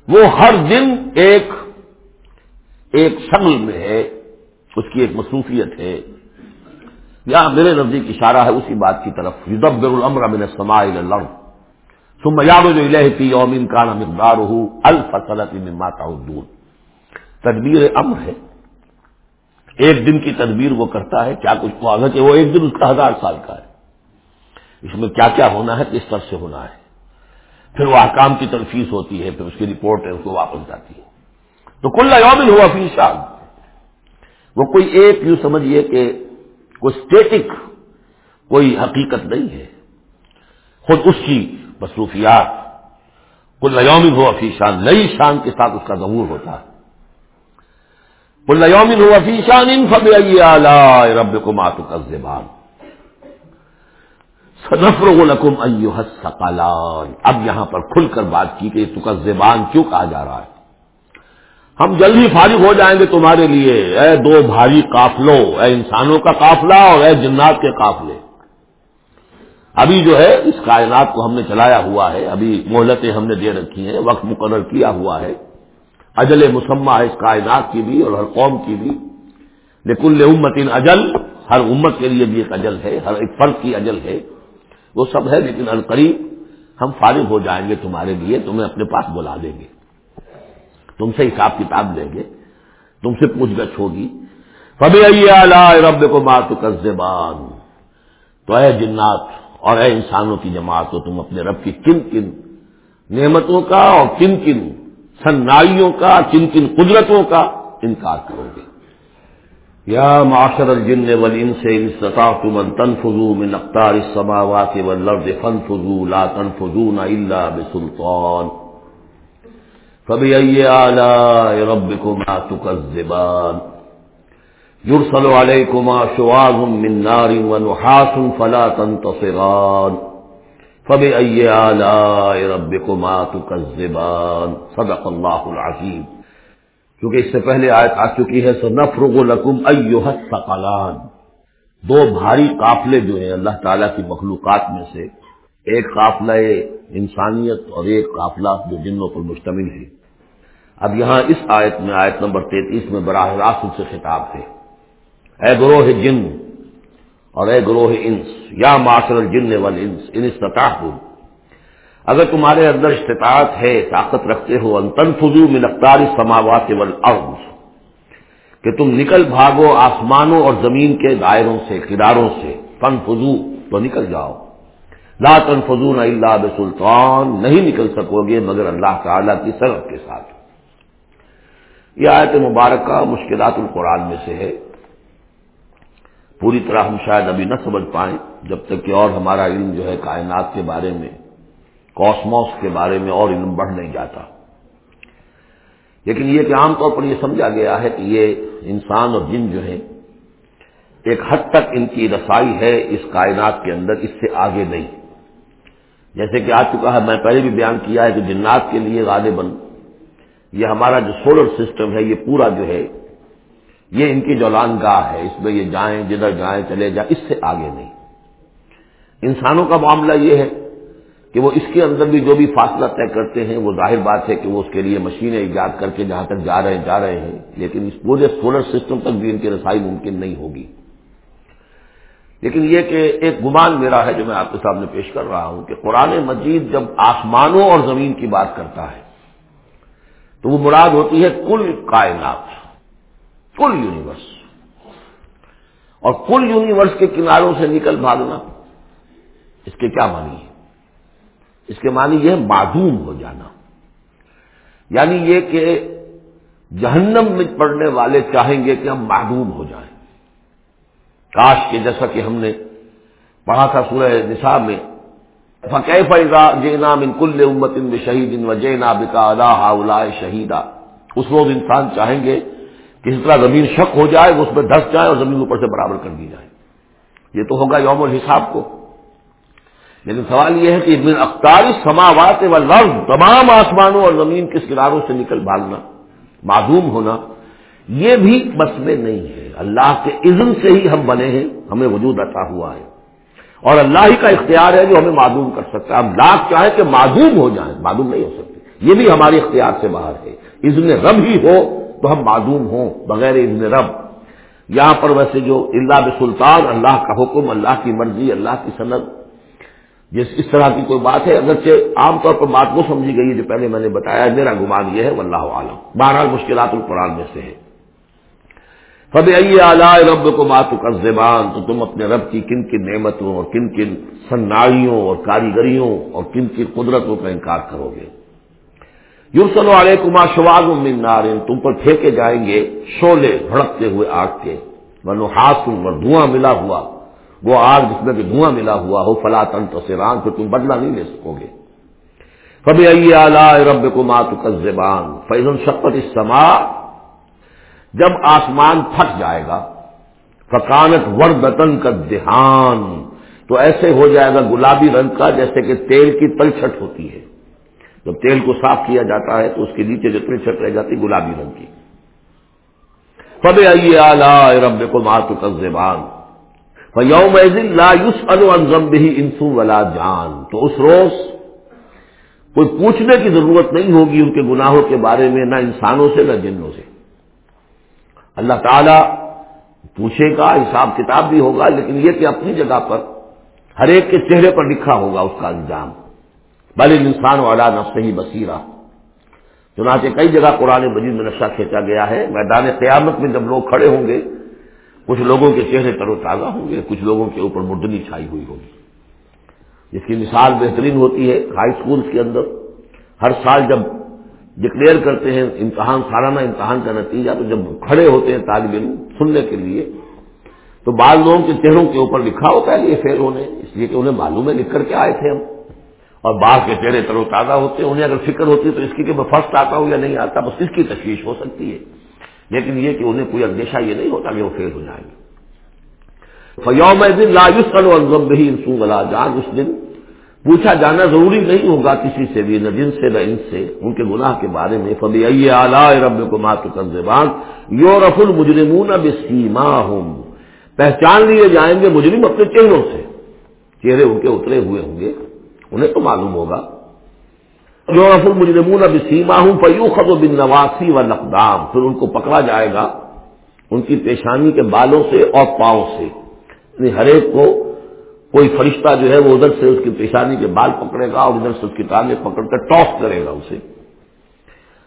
Speaker 1: وہ ہر دن ایک ایک شکل میں ہے، اس کی ایک مصروفیت ہے۔ یا میرے نزدیک اشارہ ہے اسی بات کی طرف۔ یدبر الامر من السماء الى الارض ثم يعرج اليه في يوم كان مقداره الف سنه مما تعدون. تدبیر امر ہے. ایک دن کی تدبیر وہ کرتا ہے، کیا کچھ واضح کہ وہ ایک دن اس کا ہزار سال کا ہے۔ اس میں کیا کیا ہونا ہے؟ کس طرح سے ہونا ہے؟ پھر وہ احکام کی تنفیس ہوتی ہے، پھر اس کی رپورٹ ہے، اس کو واپس جاتی ہے۔ تو کل یومن ہوا فی شاد وہ کوئی ایک یوں سمجھیے کہ کوئی اسٹیٹک کوئی حقیقت نہیں ہے۔ خود اس کی مصروفیات۔ کل یومن ہوا فی شان، نئی شان کے ساتھ اس کا ضرور ہوتا۔ ہے کل یومن ہوا فی شان ان فب رب کو ماتو کا زبان نفر اب یہاں پر کھل کر بات کی کہ تو زبان کیوں کہا جا رہا ہے؟ ہم جلد ہی فارغ ہو جائیں گے تمہارے لیے۔ اے دو بھاری قافلوں، اے انسانوں کا قافلہ اور اے جنات کے قافلے۔ ابھی جو ہے، اس کائنات کو ہم نے چلایا ہوا ہے، ابھی مہلتیں ہم نے دے رکھی ہیں، وقت مقرر کیا ہوا ہے۔ اجل مسمہ ہے اس کائنات کی بھی اور ہر قوم کی بھی۔ لیکن امتن اجل، ہر امت کے لیے بھی ایک اجل ہے، ہر ایک فرد کی اجل ہے۔ وہ سب ہے، لیکن القریب ہم فارغ ہو جائیں گے تمہارے لیے، تمہیں اپنے پاس بلا دیں گے۔ تم سے حساب کتاب دیں گے، تم سے پوچھ گچھ ہوگی۔ فبی رب کو مات تو اے جنات اور اے انسانوں کی جماعت کو تم اپنے رب کی کن کن نعمتوں کا اور کن کن سنائیوں کا، کن کن قدرتوں کا انکار کرو گے۔ یا معاشر الجن والانس ان استطعتم ان تنفذوا من اقطار السماوات والارض فانفذوا لا تنفذون الا بسلطان۔ فبأي آلاء ربكما تكذبان۔ يرسل عليكما شواظ من نار ونحاس فلا تنتصران. فبأي آلاء ربكما تكذبان. صدق اللہ العظیم کیونکہ اس سے پہلے آیت آ چکی ہے سو نفرغ لکم ایوہ الثقلان. دو بھاری قافلے جو ہیں اللہ تعالیٰ کی مخلوقات میں سے، ایک قافلہ انسانیت اور ایک قافلہ جو جنوں پر مشتمل ہے۔ اب یہاں اس آیت میں، آیت نمبر تینتیس میں براہ راست سے خطاب ہے۔ اے گروہ جن اور اے گروہ انس، یا معاشر الجن والانس، ان استطاعتم۔ اگر تمہارے اندر استطاعت ہے، طاقت رکھتے ہو انتن فضو من اقدار السماوات والارض، کہ تم نکل بھاگو آسمانوں اور زمین کے دائروں سے، کناروں سے فن فضو تو نکل جاؤ۔ لا تنفذون الا بسلطان، نہیں نکل سکو گے مگر اللہ تعالی کی سرحد کے ساتھ۔ یہ آیت مبارکہ مشکلات القرآن میں سے ہے۔ پوری طرح ہم شاید ابھی نہ سمجھ پائیں جب تک کہ اور ہمارا علم جو ہے کائنات کے بارے میں، کاسموس کے بارے میں اور علم بڑھ نہیں جاتا۔ لیکن یہ کہ عام طور پر یہ سمجھا گیا ہے کہ یہ انسان اور جن جو ہیں، ایک حد تک ان کی رسائی ہے اس کائنات کے اندر، اس سے آگے نہیں۔ جیسے کہ آ چکا ہے، میں پہلے بھی بیان کیا ہے کہ جنات کے لیے غالباً یہ ہمارا جو سولر سسٹم ہے، یہ پورا جو ہے یہ ان کی جولان گاہ ہے، اس میں یہ جائیں، جدھر جائیں، چلے جائیں، اس سے آگے نہیں۔ انسانوں کا معاملہ یہ ہے کہ وہ اس کے اندر بھی جو بھی فاصلہ طے کرتے ہیں، وہ ظاہر بات ہے کہ وہ اس کے لیے مشینیں ایجاد کر کے جہاں تک جا رہے ہیں، جا رہے ہیں، لیکن اس پورے سولر سسٹم تک بھی ان کی رسائی ممکن نہیں ہوگی۔ لیکن یہ کہ ایک گمان میرا ہے جو میں آپ کے سامنے پیش کر رہا ہوں کہ قرآن مجید جب آسمانوں اور زمین کی بات کرتا ہے، تو وہ مراد ہوتی ہے کل کائنات۔ کل یونیورس اور کل یونیورس کے کناروں سے نکل بھاگنا، اس کے کیا معنی ہے؟ اس کے معنی یہ معدوم ہو جانا۔ یعنی یہ کہ جہنم میں پڑنے والے چاہیں گے کہ ہم معدوم ہو جائیں۔ کاش کے جیسا کہ ہم نے پڑھا تھا سورہ نصاب میں فقہ فیضا جینا من کل امت ان شہید ان و جینا بکا ادا شہیدا اس روز انسان چاہیں گے کہ اس طرح زمین شک ہو جائے، وہ اس میں دھس جائے اور زمین اوپر سے برابر کر دی جائے۔ یہ تو ہوگا یوم الحساب کو۔ لیکن سوال یہ ہے کہ من اختاری سماوات و لفظ تمام آسمانوں اور زمین کس کناروں سے نکل بھاگنا، معدوم ہونا، یہ بھی بس میں نہیں ہے۔ اللہ کے اذن سے ہی ہم بنے ہیں، ہمیں وجود عطا ہوا ہے۔ اور اللہ ہی کا اختیار ہے جو ہمیں معدوم کر سکتا ہے۔ ہم لاکھ چاہیں کہ معدوم ہو جائیں، معدوم نہیں ہو سکتے۔ یہ بھی ہمارے اختیار سے باہر ہے۔ اذن رب ہی ہو تو ہم معدوم ہوں بغیر اذن رب۔ یہاں پر ویسے جو اللہ بسلطان اللہ کا حکم، اللہ کی مرضی، اللہ کی صنعت جس اس طرح کی کوئی بات ہے، اگرچہ عام طور پر بات وہ سمجھی گئی جو پہلے میں نے بتایا، میرا گمان یہ ہے، واللہ عالم بہرحال مشکلات القرآن میں سے ہے فب اعلی رب کو ماتو زبان تو تم اپنے رب کی کن کن نعمتوں اور کن کن سنائیوں اور کاریگریوں اور کن کن قدرتوں کا انکار کرو گے۔ یورسل والے کما شواز نارن تم پر پھینکے جائیں گے شولے بھڑکتے ہوئے آگ کے۔ بنو ہاتھ اور دھواں ملا ہوا۔ وہ آگ جس میں کہ دھواں ملا ہوا ہو، فلا تن تو سیران پھر تم بدلا نہیں لے سکو گے۔ کبھی ائی رب کو ماتو کا زبان فیضن شپت اس سما جب آسمان پھٹ جائے گا فکانت وردتن کا دہان تو ایسے ہو جائے گا گلابی رنگ کا جیسے کہ تیل کی تلچھٹ ہوتی ہے۔ جب تیل کو صاف کیا جاتا ہے تو اس کے نیچے جو تلچھٹ رہ جاتی گلابی رنگ کی۔ فب آئیے اعلی رب کو ماتو یوم لا یوس انزم بھی انسو ولا جان۔ تو اس روز کوئی پوچھنے کی ضرورت نہیں ہوگی ان کے گناہوں کے بارے میں، نہ انسانوں سے، نہ جنوں سے۔ اللہ تعالی پوچھے گا، حساب کتاب بھی ہوگا، لیکن یہ کہ اپنی جگہ پر ہر ایک کے چہرے پر لکھا ہوگا اس کا انجام۔ بل انسان والا نفس ہی بصیرہ۔ چنانچہ کئی جگہ قرآن مجید میں نقشہ کھینچا گیا ہے۔ میدان قیامت میں جب لوگ کھڑے ہوں گے، کچھ لوگوں کے چہرے تر و تازہ ہوں گے، کچھ لوگوں کے اوپر مردنی چھائی ہوئی ہوگی۔ جس کی مثال بہترین ہوتی ہے ہائی اسکول کے اندر۔ ہر سال جب ڈکلیئر کرتے ہیں، امتحان، سالانہ امتحان کا نتیجہ، تو جب کھڑے ہوتے ہیں طالب علم سننے کے لیے، تو بعض لوگوں کے چہروں کے اوپر لکھا ہوتا ہے یہ فیل ہونے، اس لیے کہ انہیں معلوم ہے لکھ کر کے آئے تھے ہم۔ اور بعض کے چہرے تر و تازہ ہوتے ہیں، انہیں اگر فکر ہوتی ہے تو اس کی کہ میں فرسٹ آتا ہوں یا نہیں آتا، بس اس کی تشویش ہو سکتی ہے۔ لیکن یہ کہ انہیں کوئی اندیشہ یہ نہیں ہوتا کہ وہ فیل ہو جائیں۔ گے فیوم دن لاجس کرو انسوں والا جان۔ اس دن پوچھا جانا ضروری نہیں ہوگا کسی سے بھی، نہ جن سے، نہ ان سے، ان کے گناہ کے بارے میں۔ فبی اعلی رب کو مات زبان یو رف المجرمون اب سیما پہچان لیے جائیں گے مجرم اپنے چہروں سے۔ چہرے ان کے اترے ہوئے ہوں گے۔ انہیں تو معلوم ہوگا۔ جو رفل مجرمون اب سیما ہوں پیو و بن نواسی و نقدام پھر ان کو پکڑا جائے گا ان کی پیشانی کے بالوں سے اور پاؤں سے۔ یعنی ہر ایک کو کوئی فرشتہ جو ہے وہ ادھر سے اس کی پیشانی کے بال پکڑے گا اور ادھر سے اس کی ٹانگیں پکڑ کر ٹاس کرے گا اسے۔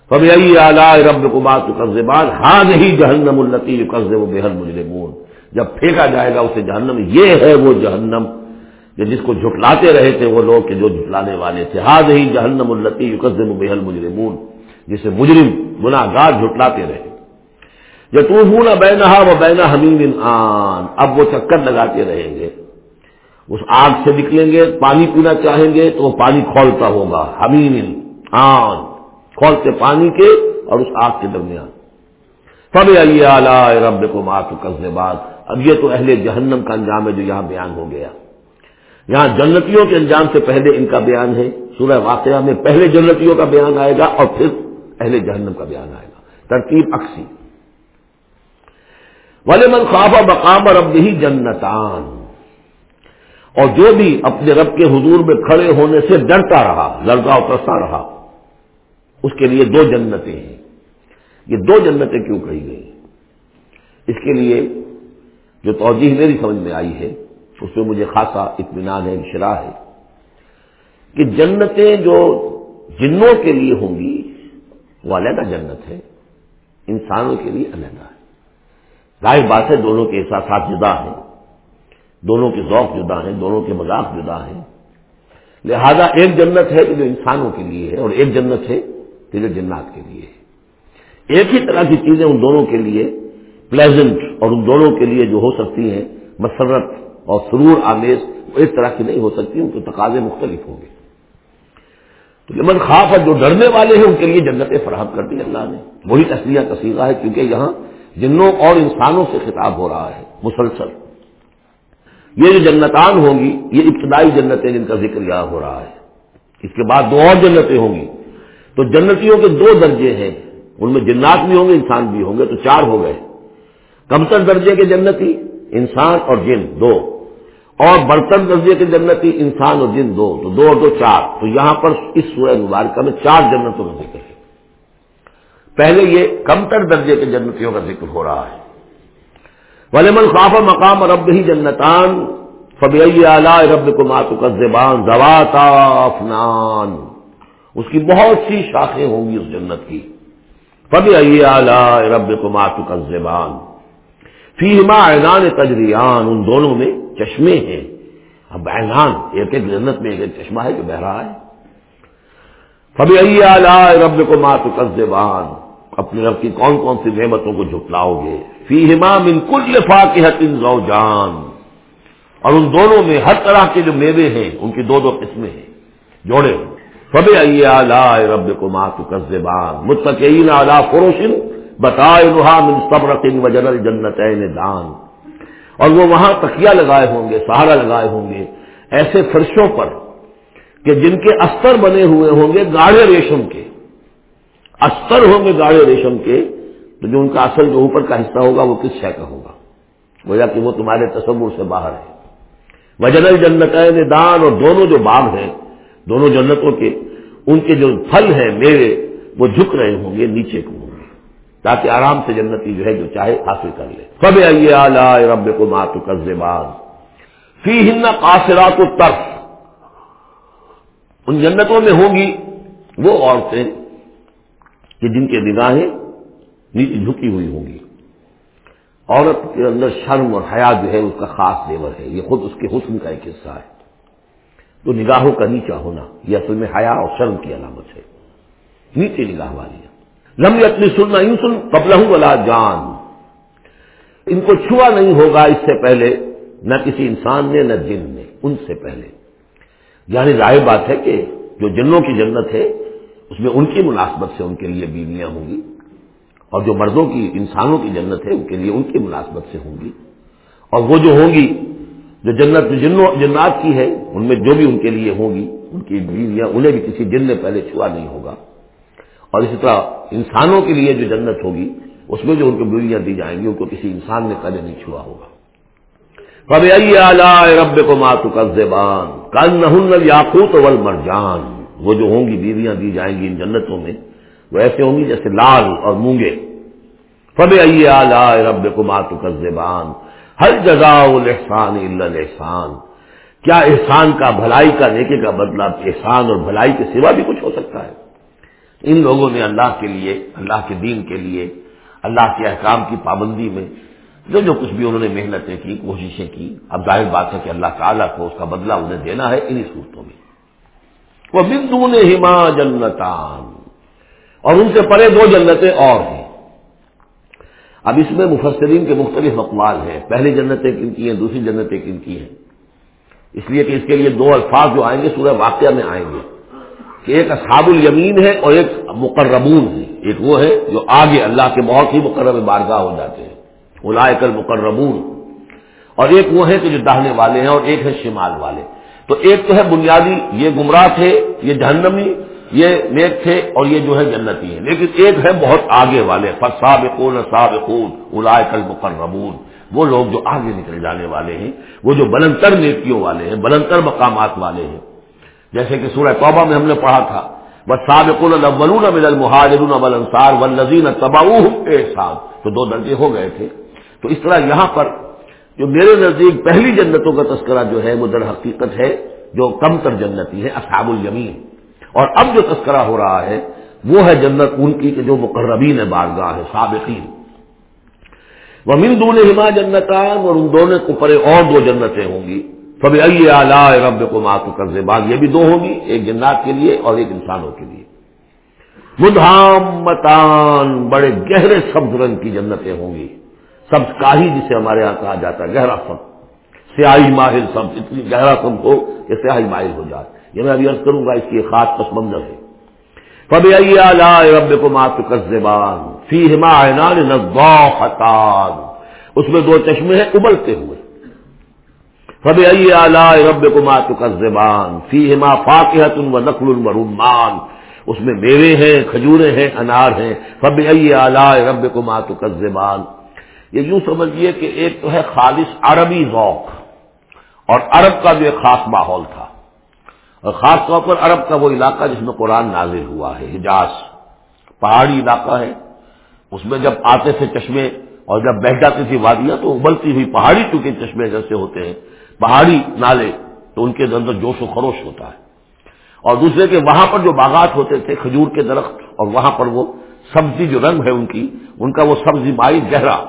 Speaker 1: کبھی اعلی رب کو بات قرضبان ہاں نہیں جہنم التی قرض و بےحد مجرمون جب پھینکا جائے گا اسے جہنم، یہ ہے وہ جہنم۔ کہ جس کو جھٹلاتے رہے تھے وہ لوگ کہ جو جھٹلانے والے تھے۔ ہاں نہیں جہنم التی قزم و بےحل مجرمون، جسے مجرم گناہ گار جھٹلاتے رہے۔ یتوفون بینہا و بین حمیم آن۔ اب وہ چکر لگاتے رہیں گے۔ اس آگ سے نکلیں گے، پانی پینا چاہیں گے تو وہ پانی کھولتا ہوگا۔ حمیم آن۔ کھولتے پانی کے اور اس آگ کے درمیان۔ سب علی رب کو مات بعد اب یہ تو اہل جہنم کا انجام ہے جو یہاں بیان ہو گیا۔ یہاں جنتیوں کے انجام سے پہلے ان کا بیان ہے۔ سورہ واقعہ میں پہلے جنتیوں کا بیان آئے گا اور پھر اہل جہنم کا بیان آئے گا۔ ترتیب اکسی۔ ولی من خواب مقام رب ہی جنتان۔ اور جو بھی اپنے رب کے حضور میں کھڑے ہونے سے ڈرتا رہا لڑکا اترستا رہا، اس کے لیے دو جنتیں ہیں۔ یہ دو جنتیں کیوں کہی گئی؟ اس کے لیے جو توجہ میری سمجھ میں آئی ہے اس میں مجھے خاصا اطمینان ہے شرح ہے کہ جنتیں جو جنوں کے لیے ہوں گی، وہ علیحدہ جنت ہے، انسانوں کے لیے علیحدہ ہے۔ ظاہر بات ہے، دونوں کے احساسات جدا ہیں، دونوں کے ذوق جدا ہیں، دونوں کے مذاق جدا ہیں۔ لہذا ایک جنت ہے کہ جو انسانوں کے لیے ہے اور ایک جنت ہے کہ جو جنات کے لیے ہے۔ ایک ہی طرح کی چیزیں ان دونوں کے لیے پلیزنٹ اور ان دونوں کے لیے جو ہو سکتی ہیں، مسرت اور سرور آمیز وہ ایک طرح کی نہیں ہو سکتی، ان کے تقاضے مختلف ہوں گے۔ تو لمن خواب اور جو ڈرنے والے ہیں، ان کے لیے جنتیں فراہم کر دی اللہ نے۔ وہی تصویہ تصویرہ ہے، کیونکہ یہاں جنوں اور انسانوں سے خطاب ہو رہا ہے، مسلسل۔ یہ جو جنتان ہوں گی، یہ ابتدائی جنتیں جن کا ذکر یہاں ہو رہا ہے۔ اس کے بعد دو اور جنتیں ہوں گی۔ تو جنتیوں کے دو درجے ہیں۔ ان میں جنات بھی ہوں گے، انسان بھی ہوں گے، تو چار ہو گئے۔ کمتر درجے کے جنتی انسان اور جن، دو۔ اور برتن درجے کے جنتی انسان اور جن دو، تو دو اور دو چار۔ تو یہاں پر اس سورہ مبارکہ میں چار جنتوں کا ذکر ہے۔ پہلے یہ کمتر درجے کے جنتیوں کا ذکر ہو رہا ہے۔ ولیم الخاف مقام رب ہی جنتان فبی اعلی رب کو ماتو کا زبان زواتا افنان اس کی بہت سی شاخیں ہوں گی اس جنت کی۔ فبی اعلی رب کو ماتو کا زبان فیما اعلان تجریان ان دونوں میں چشمے ہیں۔ اب اعلان ایک ایک جنت میں ایک ایک چشمہ ہے جو بہ رہا ہے۔ فبی اعلی رب کو ماتو کا زبان اپنے رب کی کون کون سی نعمتوں کو جھٹلاؤ گے؟ فی ہمام ان کل فاقحت زوجان۔ اور ان دونوں میں ہر طرح کے جو میوے ہیں، ان کی دو دو قسمیں ہیں۔ جوڑے۔ فب آئی رب کو ماتو کا زبان متقین اعلیٰ فروشن بتائے من صبرقن و جنل جنت دان۔ اور وہ وہاں تکیا لگائے ہوں گے، سہارا لگائے ہوں گے۔ ایسے فرشوں پر کہ جن کے استر بنے ہوئے ہوں گے گاڑے ریشم کے۔ استر ہوں گے گاڑے ریشم کے، تو جو ان کا اصل جو اوپر کا حصہ ہوگا وہ کس شے کا ہوگا؟ گویا کہ وہ تمہارے تصور سے باہر ہے وجن جنت دان، اور دونوں جو باغ ہیں، دونوں جنتوں کے، ان کے جو پھل ہیں میوے، وہ جھک رہے ہوں گے نیچے کو ہوں گے تاکہ آرام سے جنتی جو ہے جو چاہے حاصل کر لے۔ کب آئیے رب کو ماتو قزے فی ہند قاصرات ترف ان جنتوں میں ہوں گی وہ عورتیں کہ جن کے نگاہیں نیچے جھکی ہوئی ہوں گی۔ عورت کے اندر شرم اور حیا جو ہے اس کا خاص دیور ہے۔ یہ خود اس کے حسن کا ایک حصہ ہے۔ تو نگاہوں کا نیچا ہونا یہ اصل میں حیا اور شرم کی علامت ہے۔ نیچے نگاہ والی۔ لمبی اپنی سننا یوں سن قبل والا جان۔ ان کو چھوا نہیں ہوگا اس سے پہلے، نہ کسی انسان نے، نہ جن نے، ان سے پہلے۔ یعنی ظاہر بات ہے کہ جو جنوں کی جنت ہے، اس میں ان کی مناسبت سے ان کے لیے بیویاں ہوں گی۔ اور جو مردوں کی، انسانوں کی جنت ہے، ان کے لیے ان کی مناسبت سے ہوں گی۔ اور وہ جو ہوں گی، جو جنت جنوں، جنات کی ہے، ان میں جو بھی ان کے لیے ہوں گی، ان کی بیویاں، انہیں بھی کسی جن نے پہلے چھوا نہیں ہوگا۔ اور اسی طرح انسانوں کے لیے جو جنت ہوگی، اس میں جو ان کو بیویاں دی جائیں گی، ان کو کسی انسان نے پہلے نہیں چھوا ہوگا۔ کب رب کو ماتو کا زبان کل نہ یاقوت ول مرجان وہ جو ہوں گی، بیویاں دی جائیں گی ان جنتوں میں، وہ ایسے ہوں گی جیسے لال اور مونگے۔ فب آئے رب کو ماتو کا زبان ہر جگہ الحسان الحسان کیا احسان کا، بھلائی کا نیکے کا بدلہ احسان اور بھلائی کے سوا بھی کچھ ہو سکتا ہے؟ ان لوگوں نے اللہ کے لیے، اللہ کے دین کے لیے، اللہ کے احکام کی پابندی میں جو جو کچھ بھی انہوں نے محنتیں کی، کوششیں کی، اب ظاہر بات ہے کہ اللہ تعالیٰ کو اس کا بدلہ انہیں دینا ہے انہی صورتوں میں۔ وہ بندو نے ہما جنتان۔ اور ان سے پرے دو جنتیں اور ہیں۔ اب اس میں مفسرین کے مختلف اقوال ہیں۔ پہلی جنتیں کن کی ہیں، دوسری جنتیں کن کی ہیں۔ اس لیے کہ اس کے لیے دو الفاظ جو آئیں گے، سورہ واقعہ میں آئیں گے۔ کہ ایک اصحاب الیمین ہے اور ایک مقربون ہے ایک وہ ہے جو آگے اللہ کے بہت ہی مقرب بارگاہ ہو جاتے ہیں۔ الائے کل مقربون اور ایک وہ ہے کہ جو دہنے والے ہیں اور ایک ہے شمال والے۔ تو ایک تو ہے بنیادی، یہ گمراہ تھے، یہ جہنمی، یہ نیک تھے اور یہ جو ہے جنتی ہے لیکن ایک ہے بہت آگے والے فصاب کون صاب خون وہ لوگ جو آگے نکل جانے والے ہیں، وہ جو بلندر نیکیوں والے ہیں بلندر مقامات والے ہیں۔ جیسے کہ سورہ توبہ میں ہم نے پڑھا تھا۔ بس سابق الاولون من المہاجرون والانصار والذین تبعوهم احسان تو دو درجے ہو گئے تھے۔ تو اس طرح یہاں پر جو میرے نزدیک پہلی جنتوں کا تذکرہ جو ہے وہ در حقیقت ہے، جو کم تر جنتی ہے اصحاب الیمین۔ اور اب جو تذکرہ ہو رہا ہے، وہ ہے جنت ان کی کہ جو مقربین بارگاہ ہے سابقین۔ وہ من دون ہما جنتان اور ان دونوں کو پرے اور دو جنتیں ہوں گی۔ فب اعلی رب کو ماتو کر بعد یہ بھی دو ہوں گی ایک جنات کے لیے اور ایک انسانوں کے لیے۔ مدھام متان بڑے گہرے سبز رنگ کی جنتیں ہوں گی۔ سبز کاہی جسے ہمارے یہاں کہا جاتا ہے، گہرا سب سیاہی ماہر سب اتنی گہرا سب ہو کہ سیاہی ماہر ہو جائے یہ میں ابھی عرض کروں گا، اس کی خاص پس منظر ہے۔ فب رب کو مات زبان فی ہما اس میں دو چشمے ہیں، ابلتے ہوئے۔ فب ائی رب کو مات زبان فی ہما فاقحت و اس میں میوے ہیں کھجورے ہیں، انار ہیں۔ فب ائی رب کو مات زبان یہ یوں سمجھیے کہ ایک تو ہے خالص عربی ذوق اور عرب کا جو ایک خاص ماحول تھا۔ اور خاص طور پر عرب کا وہ علاقہ جس میں قرآن نازل ہوا ہے، حجاز۔ پہاڑی علاقہ ہے۔ اس میں جب آتے تھے چشمے اور جب بہ جاتی تھی وادیاں تو ابلتی ہوئی پہاڑی چونکہ چشمے جیسے ہوتے ہیں۔ پہاڑی نالے تو ان کے اندر جوش و خروش ہوتا ہے۔ اور دوسرے کے وہاں پر جو باغات ہوتے تھے کھجور کے درخت، اور وہاں پر وہ سبزی جو رنگ ہے ان کی، ان کا وہ سبزی بائی گہرا،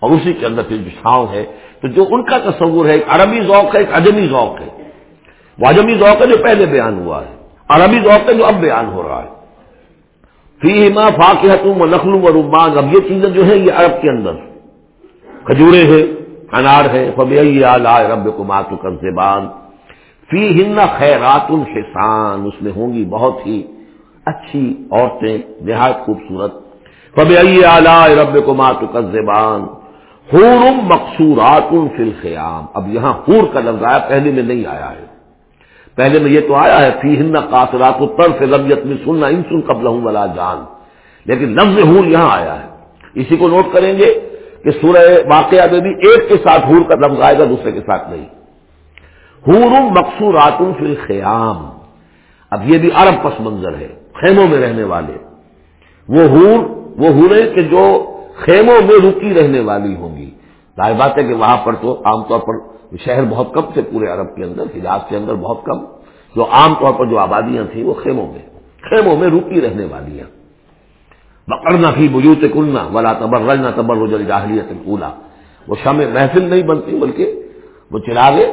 Speaker 1: اور اسی کے اندر پھر جو چھاؤں ہے۔ تو جو ان کا تصور ہے، ایک عربی ذوق ہے، ایک اجمی ذوق ہے۔ وہ اجمی ذوق ہے جو پہلے بیان ہوا ہے۔ عربی ذوق ہے جو اب بیان ہو رہا ہے۔ فی ہما فاقحتوں و نخلوں و ربان اب یہ چیزیں جو ہیں، یہ عرب کے اندر۔ کھجورے ہیں انار ہے فبی رب کو مات کر زبان فی ہن خیرات الحسان اس میں ہوں گی بہت ہی اچھی عورتیں، نہایت خوبصورت۔ فبی رب کو مات کر زبان حورم مقصورات الخیام اب یہاں حور کا لفظ آیا، پہلے میں نہیں آیا ہے۔ پہلے میں یہ تو آیا ہے فی ہند قاصرات اتر سے میں سننا ان سن قبل ہوں والا جان۔ لیکن لفظ حور یہاں آیا ہے۔ اسی کو نوٹ کریں گے کہ سورہ واقعہ میں بھی ایک کے ساتھ حور کا لفظ آئے گا، دوسرے کے ساتھ نہیں۔ حورم مقصورات فی الخیام۔ اب یہ بھی عرب پس منظر ہے، خیموں میں رہنے والے۔ وہ حور، وہ ہورے کہ جو خیموں میں رکی رہنے والی ہوں گی۔ ظاہر بات ہے کہ وہاں پر تو عام طور پر شہر بہت کم تھے، پورے عرب کے اندر، حجاز کے اندر بہت کم۔ جو عام طور پر جو آبادیاں تھیں وہ خیموں میں خیموں میں رکی رہنے والیاں بکرنا تھی بجوت کننا ولا تبر رجنا تبر رجل جاہلیت کولا وہ شام محفل نہیں بنتی، بلکہ وہ چراغے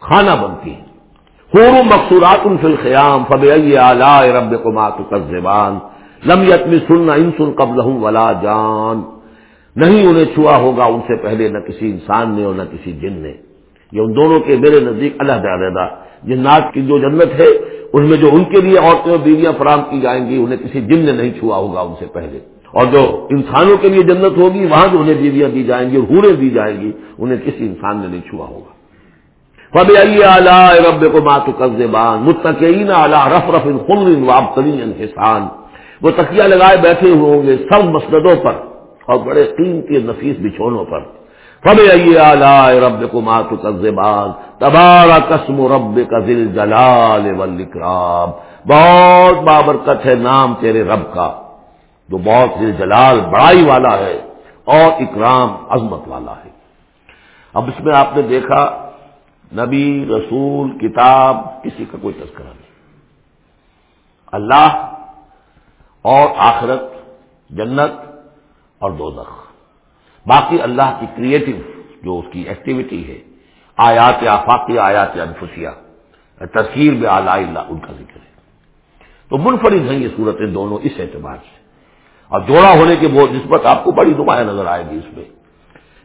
Speaker 1: کھانا بنتی۔ ہیں مقصورات ان فل خیام فب رب کو مات زبان لم یتمی سننا ان سن قبل ولا جان۔ نہیں انہیں چھوا ہوگا ان سے پہلے، نہ کسی انسان نے اور نہ کسی جن نے۔ یہ ان دونوں کے میرے نزدیک اللہ علیحدہ جنات کی جو جنت ہے، ان میں جو ان کے لیے عورتیں اور بیویاں فراہم کی جائیں گی، انہیں کسی جن نے نہیں چھوا ہوگا ان سے پہلے۔ اور جو انسانوں کے لیے جنت ہوگی، وہاں جو انہیں بیویاں دی جائیں گی اور ہورے دی جائیں گی، انہیں کسی انسان نے نہیں چھوا ہوگا۔ فب اعلی رب کو ماتو قزبان متقین اعلیٰ رف رف خن واب ترین انحسان۔ وہ تکیا لگائے بیٹھے ہوئے ہوں گے سب مسندوں پر اور بڑے قیمتی نفیس بچھونوں پر۔ فب اعلی رب کو مات تبارا قسم رب کا دل جلال وکرام بہت بابرکت ہے نام تیرے رب کا، جو بہت دل جلال بڑائی والا ہے اور اکرام، عظمت والا ہے۔ اب اس میں آپ نے دیکھا، نبی، رسول، کتاب، کسی کا کوئی تذکرہ نہیں۔ اللہ اور آخرت، جنت اور دوزخ۔ باقی اللہ کی کریٹو جو اس کی ایکٹیویٹی ہے، آیات آفاقی، آیات انفسیہ تصویر میں آلہ اللہ ان کا ذکر ہے۔ تو منفرد ہیں یہ صورتیں دونوں اس اعتبار سے۔ اور جوڑا ہونے کی بہت نسبت آپ کو بڑی نمایاں نظر آئے گی اس میں۔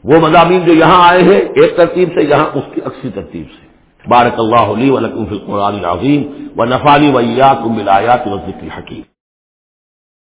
Speaker 1: وہ مضامین جو یہاں آئے ہیں، ایک ترتیب سے یہاں اس کی اکثر ترتیب سے۔ بارک اللہ علی ولکم فی القرآن العظیم و نفالی ویات ملایات و ذکر حکیم